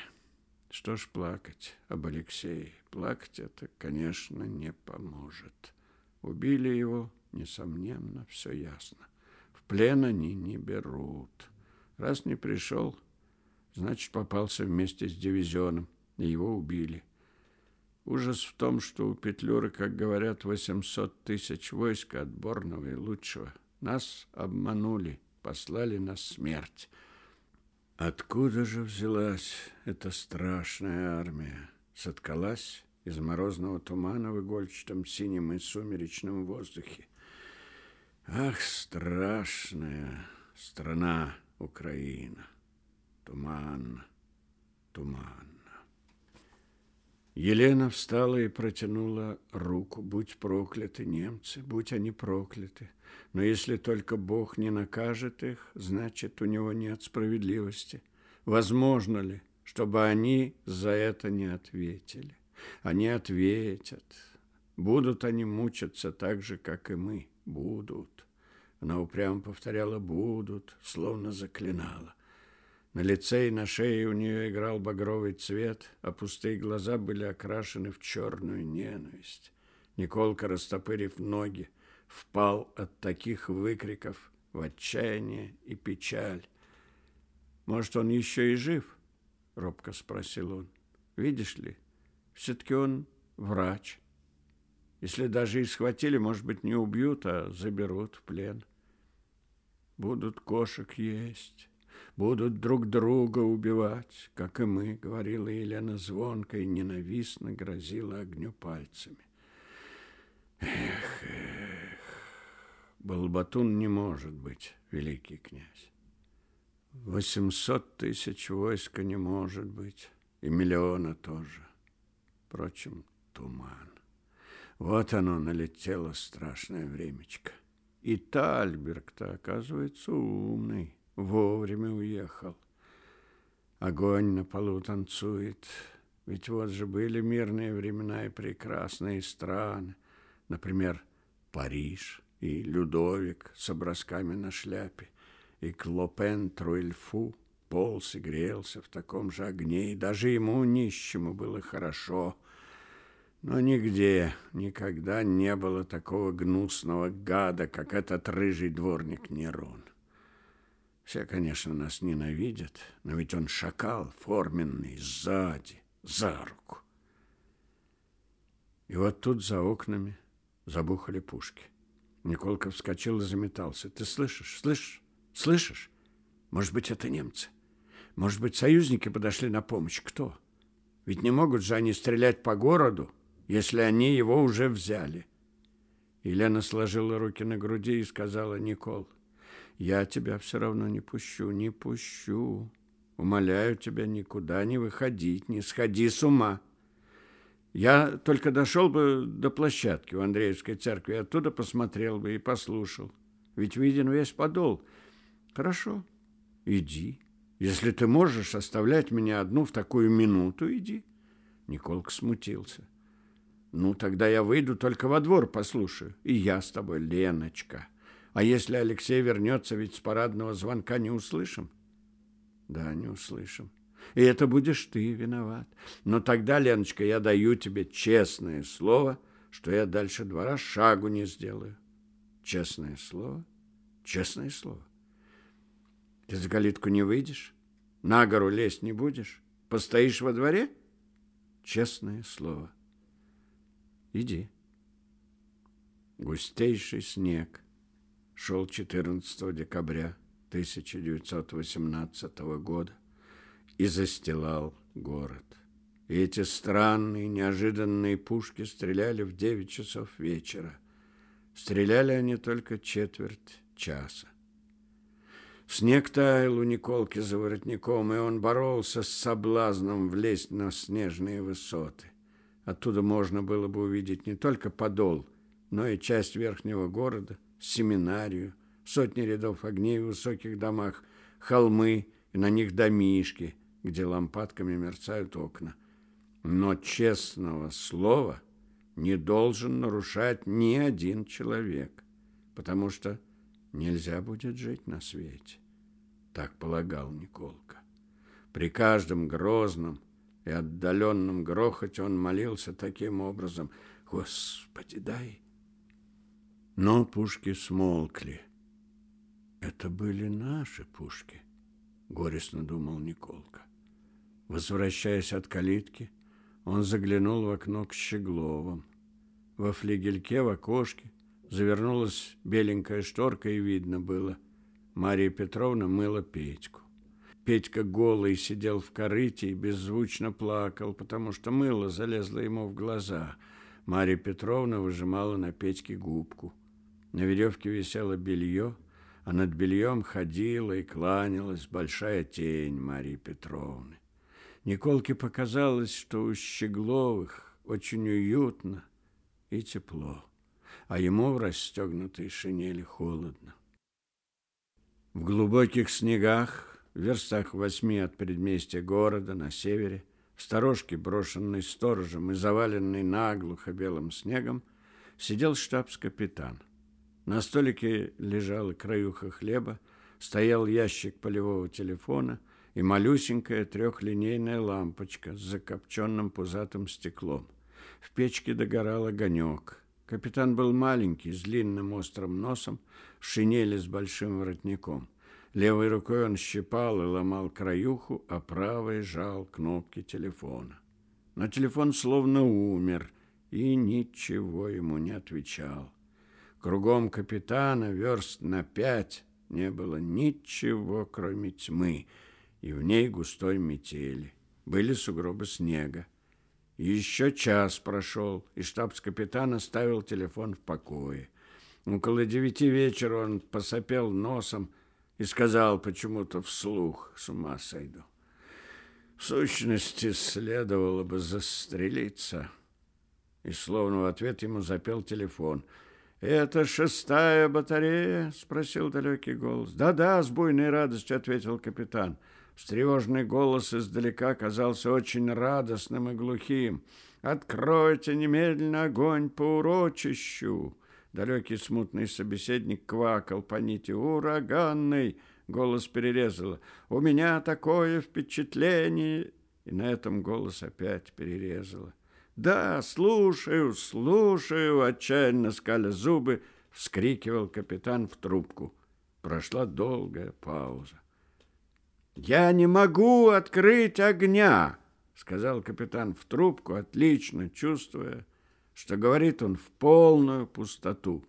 Speaker 1: Что ж плакать об Алексее? Плакать это, конечно, не поможет. Убили его, несомненно, все ясно. В плен они не берут. Раз не пришел, значит, попался вместе с дивизионом, и его убили. Ужас в том, что у Петлюры, как говорят, 800 тысяч войска отборного и лучшего. Нас обманули, послали на смерть. Откуда же взялась эта страшная армия? Соткалась из морозного тумана в игольчатом синем и сумеречном воздухе. Ах, страшная страна Украина! Туман, туман. Елена встала и протянула руку. Будь прокляты немцы, будь они прокляты. Но если только Бог не накажет их, значит, у него нет справедливости. Возможно ли, чтобы они за это не ответили? Они ответят. Будут они мучиться так же, как и мы. Будут. Она упрямо повторяла «будут», словно заклинала. На лице и на шее у нее играл багровый цвет, а пустые глаза были окрашены в черную ненависть. Николка, растопырив ноги, впал от таких выкриков в отчаяние и печаль. «Может, он еще и жив?» — робко спросил он. «Видишь ли, все-таки он врач. Если даже и схватили, может быть, не убьют, а заберут в плен. Будут кошек есть» будут друг друга убивать, как и мы, говорила Елена звонко и ненавистно грозила огню пальцами. Эх, эх, Балбатун не может быть, великий князь. Восемьсот тысяч войска не может быть, и миллиона тоже. Впрочем, туман. Вот оно налетело страшное времечко. И Тальберг-то, оказывается, умный вовремя уехал. Огонь на полу танцует. Ведь вот же были мирные времена и прекрасные страны. Например, Париж и Людовик с образками на шляпе, и Клопен Труэльфу полз и грелся в таком же огне, и даже ему, нищему, было хорошо. Но нигде, никогда не было такого гнусного гада, как этот рыжий дворник Нерон. Все, конечно, нас ненавидят, но ведь он шакал форменный, сзади, за руку. И вот тут за окнами забухали пушки. Николка вскочил и заметался. Ты слышишь, слышишь, слышишь? Может быть, это немцы? Может быть, союзники подошли на помощь? Кто? Ведь не могут же они стрелять по городу, если они его уже взяли. Елена сложила руки на груди и сказала, Никол, я тебя все равно не пущу, не пущу. Умоляю тебя никуда не выходить, не сходи с ума. Я только дошел бы до площадки у Андреевской церкви, оттуда посмотрел бы и послушал. Ведь виден весь подол. Хорошо, иди. Если ты можешь оставлять меня одну в такую минуту, иди. Николка смутился. Ну, тогда я выйду только во двор послушаю. И я с тобой, Леночка. А если Алексей вернется, ведь с парадного звонка не услышим? Да, не услышим. И это будешь ты виноват. Но тогда, Леночка, я даю тебе честное слово, что я дальше двора шагу не сделаю. Честное слово? Честное слово. Ты за калитку не выйдешь? На гору лезть не будешь? Постоишь во дворе? Честное слово. Иди. Густейший снег шел 14 декабря 1918 года и застилал город. И эти странные, неожиданные пушки стреляли в 9 часов вечера. Стреляли они только четверть часа. Снег таял у Николки за воротником, и он боролся с соблазном влезть на снежные высоты. Оттуда можно было бы увидеть не только подол, но и часть верхнего города, семинарию, сотни рядов огней в высоких домах, холмы и на них домишки, где лампадками мерцают окна. Но честного слова не должен нарушать ни один человек, потому что нельзя будет жить на свете. Так полагал Николка. При каждом грозном и отдаленном грохоте он молился таким образом, «Господи, дай но пушки смолкли. Это были наши пушки, горестно думал Николка. Возвращаясь от калитки, он заглянул в окно к Щегловым. Во флигельке в окошке завернулась беленькая шторка, и видно было, Мария Петровна мыла Петьку. Петька голый сидел в корыте и беззвучно плакал, потому что мыло залезло ему в глаза. Мария Петровна выжимала на Петьке губку. На веревке висело белье, а над бельем ходила и кланялась большая тень Марии Петровны. Николке показалось, что у Щегловых очень уютно и тепло, а ему в расстегнутой шинели холодно. В глубоких снегах, в верстах восьми от предместья города на севере, в сторожке, брошенной сторожем и заваленной наглухо белым снегом, сидел штабс-капитан – на столике лежала краюха хлеба, стоял ящик полевого телефона и малюсенькая трехлинейная лампочка с закопченным пузатым стеклом. В печке догорал огонек. Капитан был маленький, с длинным острым носом, в шинели с большим воротником. Левой рукой он щипал и ломал краюху, а правой жал кнопки телефона. Но телефон словно умер и ничего ему не отвечал. Кругом капитана верст на пять не было ничего, кроме тьмы, и в ней густой метели. Были сугробы снега. Еще час прошел, и штабс-капитан оставил телефон в покое. Около девяти вечера он посопел носом, и сказал почему-то вслух, с ума сойду. В сущности, следовало бы застрелиться. И словно в ответ ему запел телефон. «Это шестая батарея?» — спросил далекий голос. «Да-да», — с буйной радостью ответил капитан. Встревоженный голос издалека казался очень радостным и глухим. «Откройте немедленно огонь по урочищу!» Далекий смутный собеседник квакал по нити. «Ураганный!» — голос перерезало. «У меня такое впечатление!» И на этом голос опять перерезало. «Да, слушаю, слушаю!» — отчаянно скаля зубы, вскрикивал капитан в трубку. Прошла долгая пауза. «Я не могу открыть огня!» — сказал капитан в трубку, отлично чувствуя, что говорит он в полную пустоту,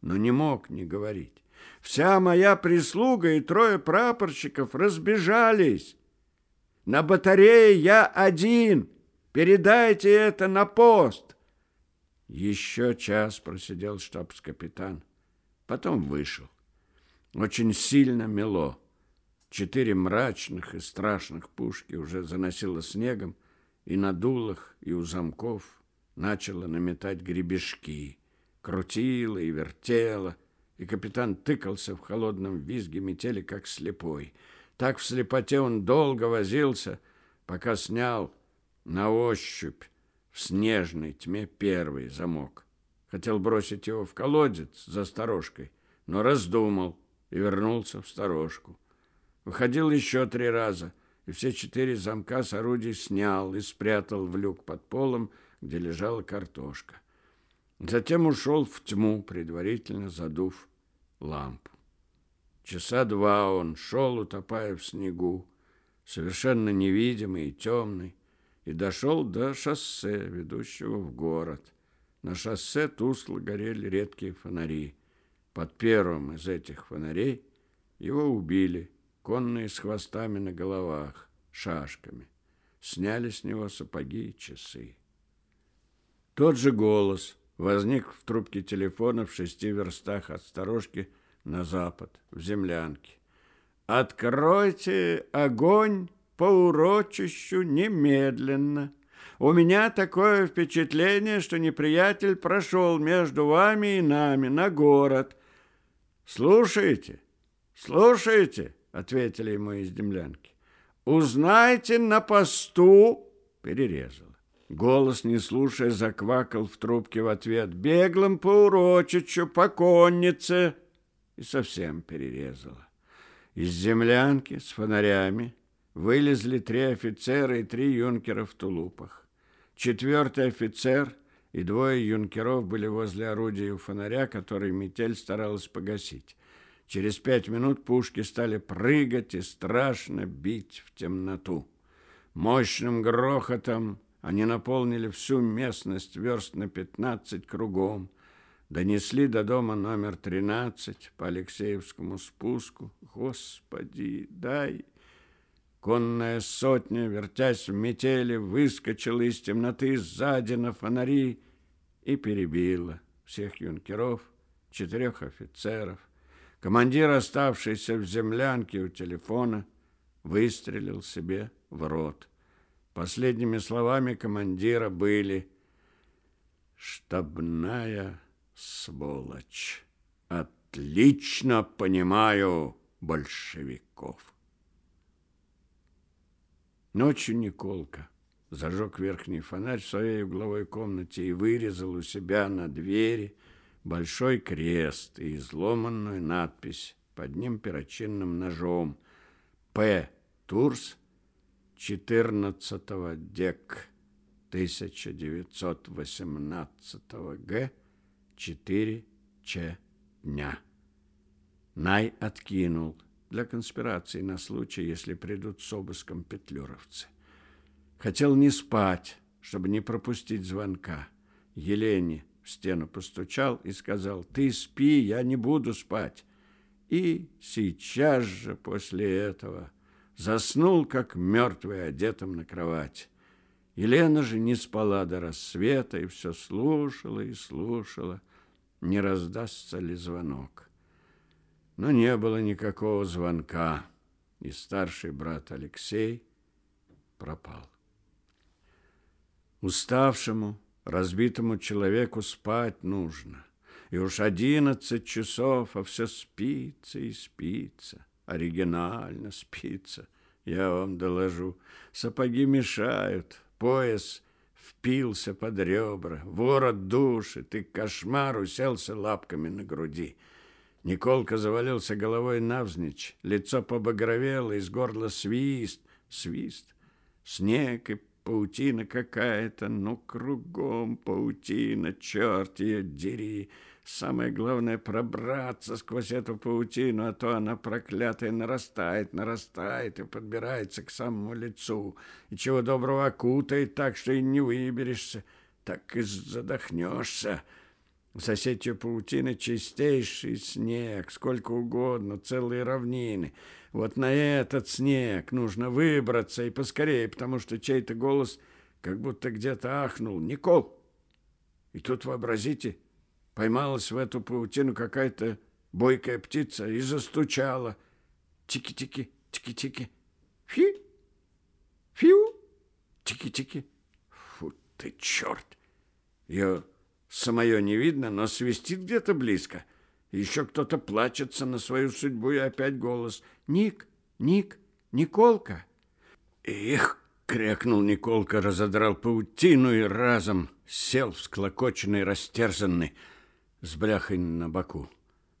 Speaker 1: но не мог не говорить. Вся моя прислуга и трое прапорщиков разбежались. На батарее я один. Передайте это на пост. Еще час просидел штабс-капитан. Потом вышел. Очень сильно мело. Четыре мрачных и страшных пушки уже заносило снегом и на дулах, и у замков, начала наметать гребешки, крутила и вертела, и капитан тыкался в холодном визге метели, как слепой. Так в слепоте он долго возился, пока снял на ощупь в снежной тьме первый замок. Хотел бросить его в колодец за сторожкой, но раздумал и вернулся в сторожку. Выходил еще три раза, и все четыре замка с орудий снял и спрятал в люк под полом, где лежала картошка. Затем ушел в тьму, предварительно задув лампу. Часа два он шел, утопая в снегу, совершенно невидимый и темный, и дошел до шоссе, ведущего в город. На шоссе тускло горели редкие фонари. Под первым из этих фонарей его убили, конные с хвостами на головах, шашками. Сняли с него сапоги и часы. Тот же голос возник в трубке телефона в шести верстах от сторожки на запад, в землянке. «Откройте огонь по урочищу немедленно. У меня такое впечатление, что неприятель прошел между вами и нами на город. Слушайте, слушайте!» — ответили ему из землянки. «Узнайте на посту!» — перерезал. Голос, не слушая, заквакал в трубке в ответ. «Беглым по урочичу, по коннице!» И совсем перерезало. Из землянки с фонарями вылезли три офицера и три юнкера в тулупах. Четвертый офицер и двое юнкеров были возле орудия у фонаря, который метель старалась погасить. Через пять минут пушки стали прыгать и страшно бить в темноту. Мощным грохотом они наполнили всю местность верст на пятнадцать кругом, донесли до дома номер тринадцать по Алексеевскому спуску. Господи, дай! Конная сотня, вертясь в метели, выскочила из темноты сзади на фонари и перебила всех юнкеров, четырех офицеров. Командир, оставшийся в землянке у телефона, выстрелил себе в рот. Последними словами командира были «Штабная сволочь! Отлично понимаю большевиков!» Ночью Николка зажег верхний фонарь в своей угловой комнате и вырезал у себя на двери большой крест и изломанную надпись под ним перочинным ножом «П. Турс 14 дек 1918 г. 4 ч дня. Най откинул для конспирации на случай, если придут с обыском петлюровцы. Хотел не спать, чтобы не пропустить звонка. Елене в стену постучал и сказал, «Ты спи, я не буду спать». И сейчас же после этого заснул, как мертвый, одетым на кровать. Елена же не спала до рассвета и все слушала и слушала, не раздастся ли звонок. Но не было никакого звонка, и старший брат Алексей пропал. Уставшему, разбитому человеку спать нужно. И уж одиннадцать часов, а все спится и спится. Оригинально спится, я вам доложу. Сапоги мешают, пояс впился под ребра, ворот душит, и кошмар уселся лапками на груди. Николка завалился головой навзничь, лицо побагровело, из горла свист, свист, снег и паутина какая-то, ну, кругом паутина, черт ее дери. Самое главное пробраться сквозь эту паутину, а то она проклятая нарастает, нарастает и подбирается к самому лицу. И чего доброго окутает так, что и не выберешься, так и задохнешься. За сетью паутины чистейший снег, сколько угодно, целые равнины. Вот на этот снег нужно выбраться и поскорее, потому что чей-то голос как будто где-то ахнул. «Никол!» И тут, вообразите, поймалась в эту паутину какая-то бойкая птица и застучала. Тики-тики, тики-тики. Фи! Фиу! Тики-тики. Фу ты, черт! Ее Самое не видно, но свистит где-то близко. Еще кто-то плачется на свою судьбу, и опять голос. «Ник! Ник! Николка!» «Эх!» — крякнул Николка, разодрал паутину и разом сел всклокоченный, растерзанный, с бляхой на боку.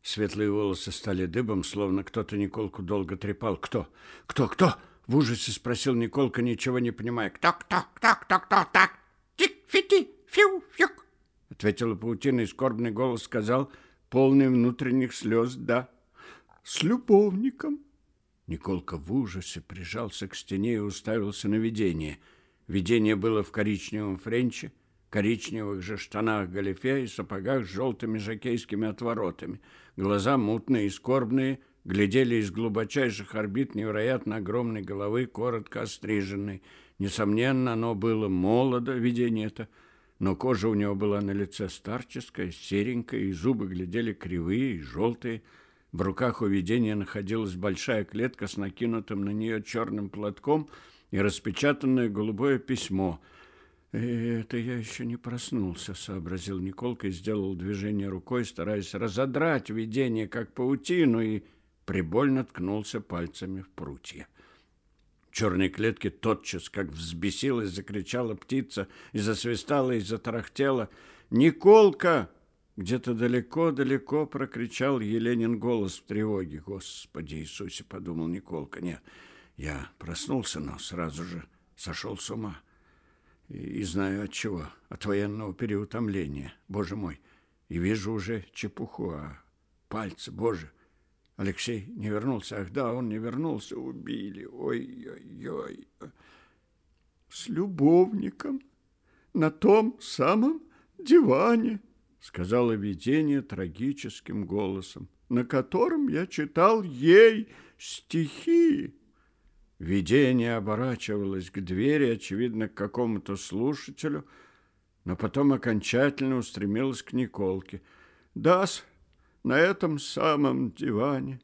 Speaker 1: Светлые волосы стали дыбом, словно кто-то Николку долго трепал. «Кто? Кто? Кто?» — в ужасе спросил Николка, ничего не понимая. «Кто? Кто? Кто? Кто? Кто? Так! Тик-фити! Фью-фюк!» ответила паутина, и скорбный голос сказал, полный внутренних слез, да, с любовником. Николка в ужасе прижался к стене и уставился на видение. Видение было в коричневом френче, коричневых же штанах галифе и сапогах с желтыми жокейскими отворотами. Глаза мутные и скорбные, глядели из глубочайших орбит невероятно огромной головы, коротко остриженной. Несомненно, оно было молодо, видение это, но кожа у него была на лице старческая, серенькая, и зубы глядели кривые и желтые. В руках у видения находилась большая клетка с накинутым на нее черным платком и распечатанное голубое письмо. «Это я еще не проснулся», — сообразил Николка и сделал движение рукой, стараясь разодрать видение, как паутину, и прибольно ткнулся пальцами в прутья черной клетке тотчас, как взбесилась, закричала птица и засвистала, и затарахтела. «Николка!» Где-то далеко-далеко прокричал Еленин голос в тревоге. «Господи Иисусе!» — подумал Николка. «Нет, я проснулся, но сразу же сошел с ума. И, и знаю от чего. От военного переутомления. Боже мой! И вижу уже чепуху, а пальцы, Боже!» Алексей не вернулся. Ах да, он не вернулся. Убили. Ой-ой-ой. С любовником на том самом диване, сказала видение трагическим голосом, на котором я читал ей стихи. Видение оборачивалось к двери, очевидно, к какому-то слушателю, но потом окончательно устремилось к Николке. «Да-с, на этом самом диване.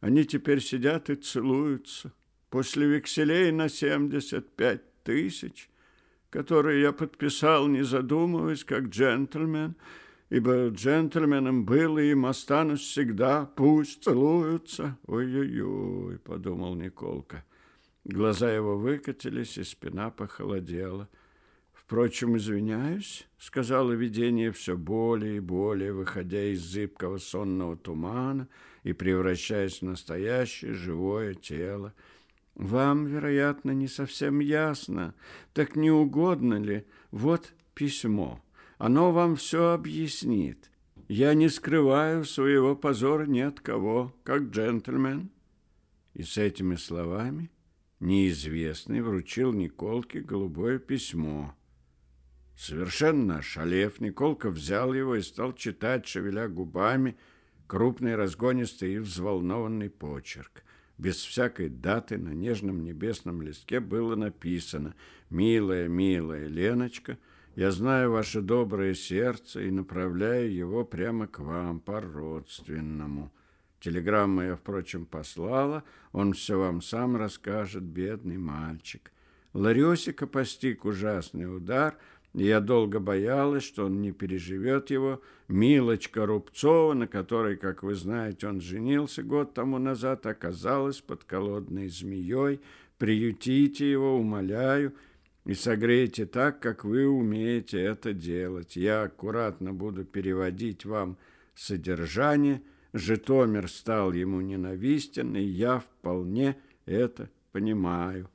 Speaker 1: Они теперь сидят и целуются. После векселей на 75 тысяч, которые я подписал, не задумываясь, как джентльмен, ибо джентльменом был и им останусь всегда, пусть целуются. Ой-ой-ой, подумал Николка. Глаза его выкатились, и спина похолодела. Впрочем, извиняюсь, сказала видение все более и более, выходя из зыбкого сонного тумана и превращаясь в настоящее живое тело. Вам, вероятно, не совсем ясно. Так не угодно ли? Вот письмо. Оно вам все объяснит. Я не скрываю своего позора ни от кого, как джентльмен. И с этими словами неизвестный вручил Николке голубое письмо. Совершенно ошалев, Николка взял его и стал читать, шевеля губами, крупный, разгонистый и взволнованный почерк. Без всякой даты на нежном небесном листке было написано «Милая, милая Леночка, я знаю ваше доброе сердце и направляю его прямо к вам по-родственному». Телеграмму я, впрочем, послала, он все вам сам расскажет, бедный мальчик. Ларисика постиг ужасный удар – я долго боялась, что он не переживет его. Милочка Рубцова, на которой, как вы знаете, он женился год тому назад, оказалась под колодной змеей. Приютите его, умоляю, и согрейте так, как вы умеете это делать. Я аккуратно буду переводить вам содержание. Житомир стал ему ненавистен, и я вполне это понимаю.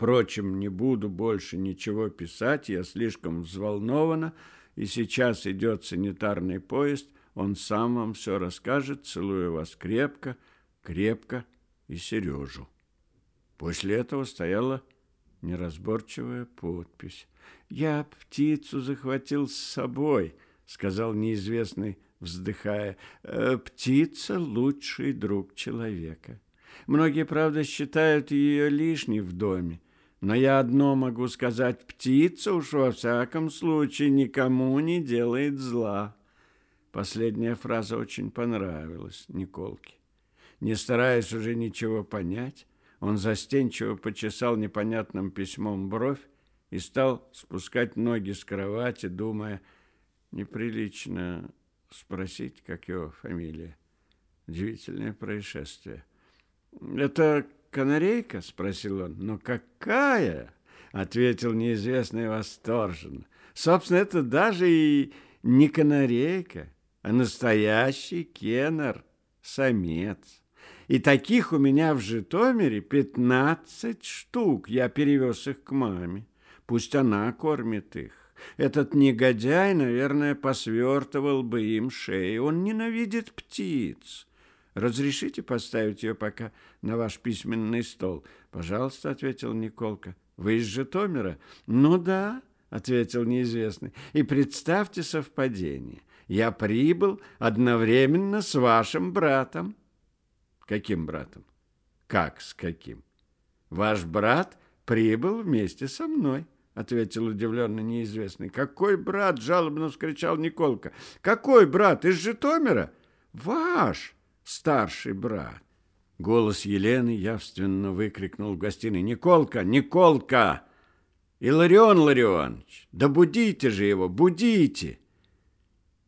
Speaker 1: Впрочем, не буду больше ничего писать, я слишком взволнована, и сейчас идет санитарный поезд, он сам вам все расскажет, целую вас крепко, крепко и Сережу. После этого стояла неразборчивая подпись. «Я птицу захватил с собой», — сказал неизвестный, вздыхая. «Э, «Птица — лучший друг человека. Многие, правда, считают ее лишней в доме. Но я одно могу сказать, птица уж во всяком случае никому не делает зла. Последняя фраза очень понравилась Николке. Не стараясь уже ничего понять, он застенчиво почесал непонятным письмом бровь и стал спускать ноги с кровати, думая, неприлично спросить, как его фамилия. Удивительное происшествие. Это канарейка?» — спросил он. «Но какая?» — ответил неизвестный восторженно. «Собственно, это даже и не канарейка, а настоящий кеннер, самец. И таких у меня в Житомире пятнадцать штук. Я перевез их к маме. Пусть она кормит их. Этот негодяй, наверное, посвертывал бы им шею. Он ненавидит птиц. Разрешите поставить ее пока на ваш письменный стол? Пожалуйста, ответил Николка. Вы из Житомира? Ну да, ответил неизвестный. И представьте совпадение. Я прибыл одновременно с вашим братом. Каким братом? Как с каким? Ваш брат прибыл вместе со мной. — ответил удивленно неизвестный. «Какой брат?» — жалобно вскричал Николка. «Какой брат? Из Житомира?» «Ваш!» Старший брат. Голос Елены явственно выкрикнул в гостиной. «Николка! Николка! Иларион Ларионович! Да будите же его! Будите!»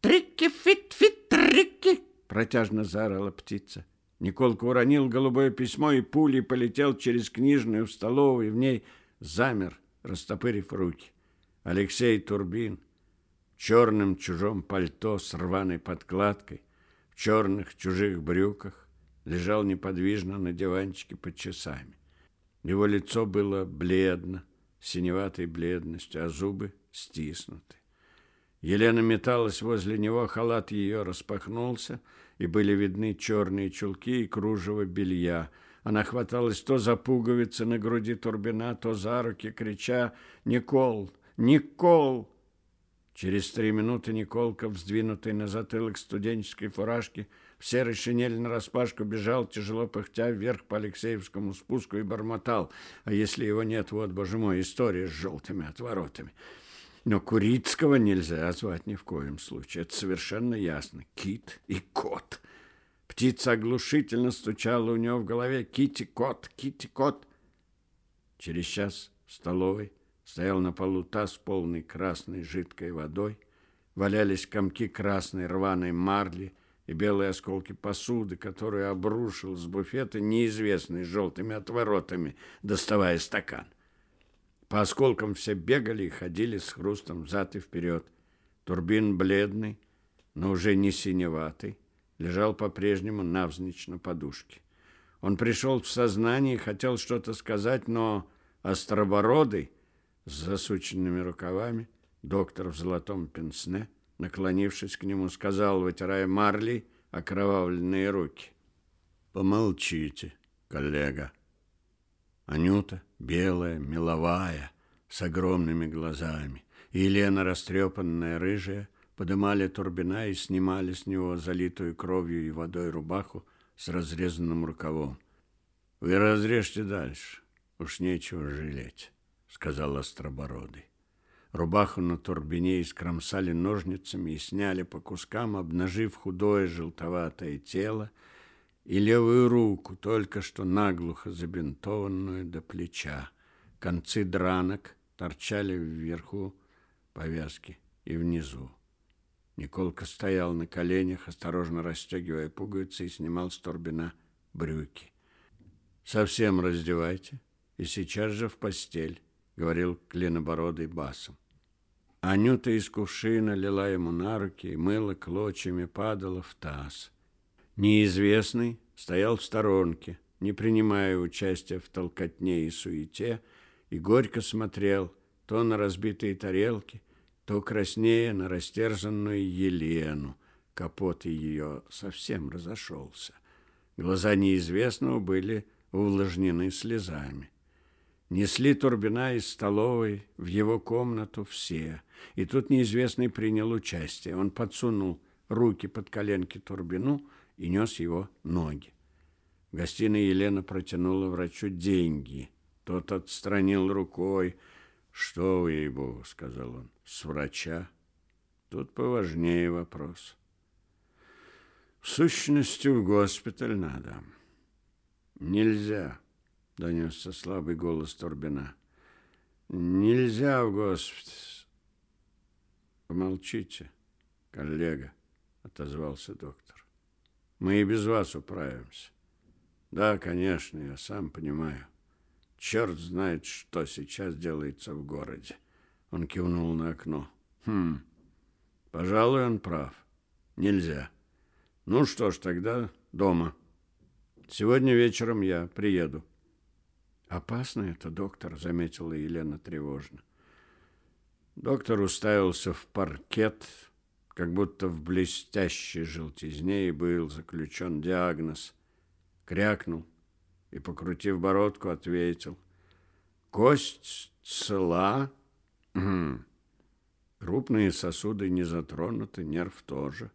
Speaker 2: «Трикки-фит-фит-трикки!»
Speaker 1: Протяжно заорала птица. Николка уронил голубое письмо и пулей полетел через книжную в столовую, и в ней замер, растопырив руки. Алексей Турбин в черном чужом пальто с рваной подкладкой черных чужих брюках, лежал неподвижно на диванчике под часами. Его лицо было бледно, синеватой бледностью, а зубы стиснуты. Елена металась возле него, халат ее распахнулся, и были видны черные чулки и кружево белья. Она хваталась то за пуговицы на груди Турбина, то за руки, крича «Никол! Никол!» Через три минуты Николка, вздвинутый на затылок студенческой фуражки, в серой шинели нараспашку бежал, тяжело пыхтя, вверх по Алексеевскому спуску и бормотал. А если его нет, вот, боже мой, история с желтыми отворотами. Но Курицкого нельзя звать ни в коем случае. Это совершенно ясно. Кит и кот. Птица оглушительно стучала у него в голове. Кити-кот, кити-кот. Через час в столовой Стоял на полу таз, полный красной жидкой водой. Валялись комки красной рваной марли и белые осколки посуды, которую обрушил с буфета неизвестный с желтыми отворотами, доставая стакан. По осколкам все бегали и ходили с хрустом взад и вперед. Турбин бледный, но уже не синеватый, лежал по-прежнему навзничь на подушке. Он пришел в сознание, хотел что-то сказать, но остробородый, с засученными рукавами, доктор в золотом пенсне, наклонившись к нему, сказал, вытирая марлей окровавленные руки. «Помолчите, коллега». Анюта, белая, меловая, с огромными глазами, Елена, растрепанная, рыжая, подымали Турбина и снимали с него залитую кровью и водой рубаху с разрезанным рукавом. «Вы разрежьте дальше, уж нечего жалеть», — сказал Остробородый. Рубаху на турбине искромсали ножницами и сняли по кускам, обнажив худое желтоватое тело и левую руку, только что наглухо забинтованную до плеча. Концы дранок торчали вверху повязки и внизу. Николка стоял на коленях, осторожно расстегивая пуговицы и снимал с Торбина брюки. «Совсем раздевайте и сейчас же в постель», — говорил клинобородый басом. Анюта из кувшина лила ему на руки, и мыло клочьями падало в таз. Неизвестный стоял в сторонке, не принимая участия в толкотне и суете, и горько смотрел то на разбитые тарелки, то краснее на растерзанную Елену. Капот ее совсем разошелся. Глаза неизвестного были увлажнены слезами. Несли Турбина из столовой в его комнату все. И тут неизвестный принял участие. Он подсунул руки под коленки Турбину и нес его ноги. В гостиной Елена протянула врачу деньги. Тот отстранил рукой, «Что вы, ей-богу», — сказал он, — «с врача? Тут поважнее вопрос». «В сущности, в госпиталь надо». «Нельзя», — донесся слабый голос Турбина. «Нельзя в госпиталь». «Помолчите, коллега», — отозвался доктор. «Мы и без вас управимся». «Да, конечно, я сам понимаю». Черт знает, что сейчас делается в городе. Он кивнул на окно. Хм, пожалуй, он прав. Нельзя. Ну что ж, тогда дома. Сегодня вечером я приеду. Опасно это, доктор, заметила Елена тревожно. Доктор уставился в паркет, как будто в блестящей желтизне и был заключен диагноз. Крякнул и, покрутив бородку, ответил. Кость цела. Крупные сосуды не затронуты, нерв тоже.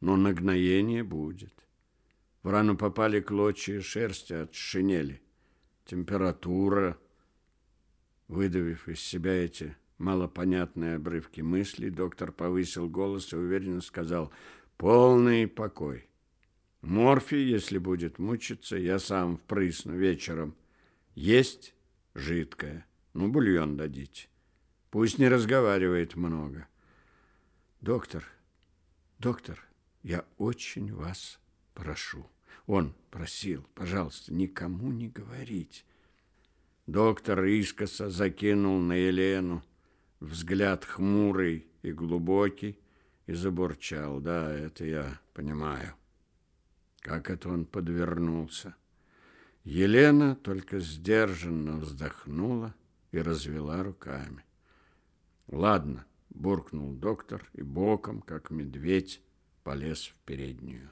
Speaker 1: Но нагноение будет. В рану попали клочья шерсти от шинели. Температура. Выдавив из себя эти малопонятные обрывки мыслей, доктор повысил голос и уверенно сказал «Полный покой». Морфий, если будет мучиться, я сам впрысну вечером. Есть жидкое. Ну, бульон дадите. Пусть не разговаривает много. Доктор, доктор, я очень вас прошу. Он просил, пожалуйста, никому не говорить. Доктор искоса закинул на Елену взгляд хмурый и глубокий и забурчал. Да, это я понимаю. Как это он подвернулся? Елена только сдержанно вздохнула и развела руками. «Ладно», — буркнул доктор и боком, как медведь, полез в переднюю.